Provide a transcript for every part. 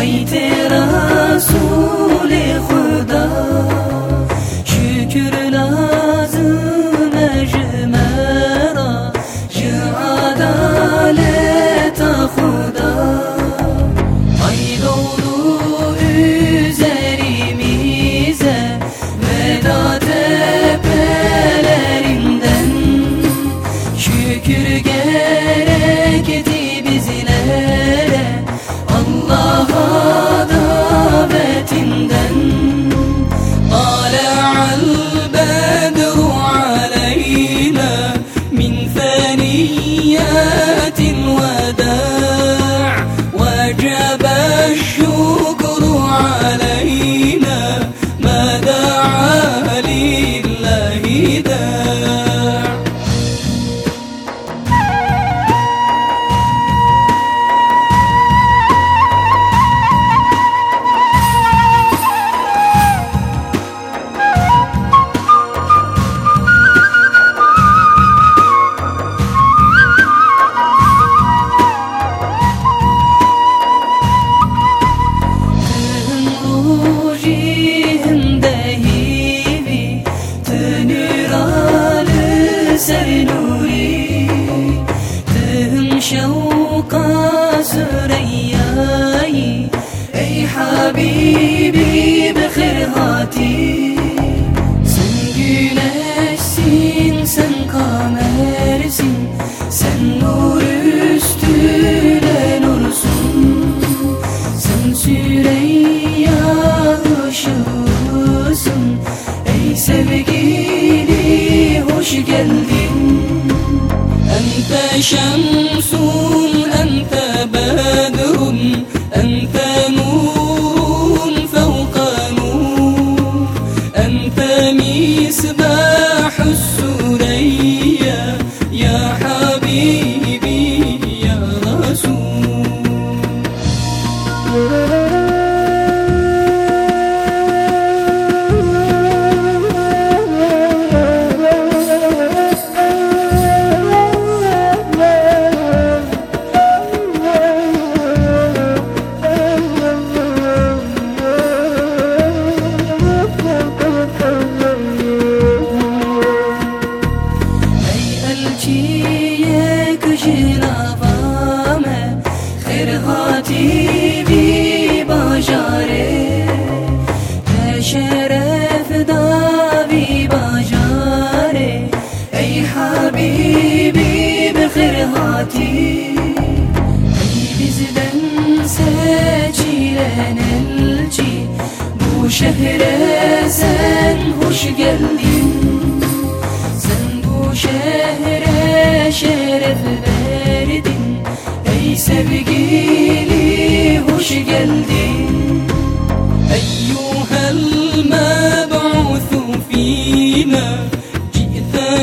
بيت رسول خدا. vida. Habibi Bekir Hati Sen güneşsin, sen kamersin Sen nur üstüne nursun. Sen Süreyya ışığısın Ey sevgili hoş geldin. Ente شمس أنت بدر أنت نور فوق نور أنت مسباح السرية يا حبيبي يا رسول. داوی باجاره ای حبیبی بخیر هاتی ey bizden seçilen elçi Bu şehre sen hoş geldin Sen bu şehre şeref verdin Ey sevgili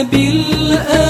بالأمان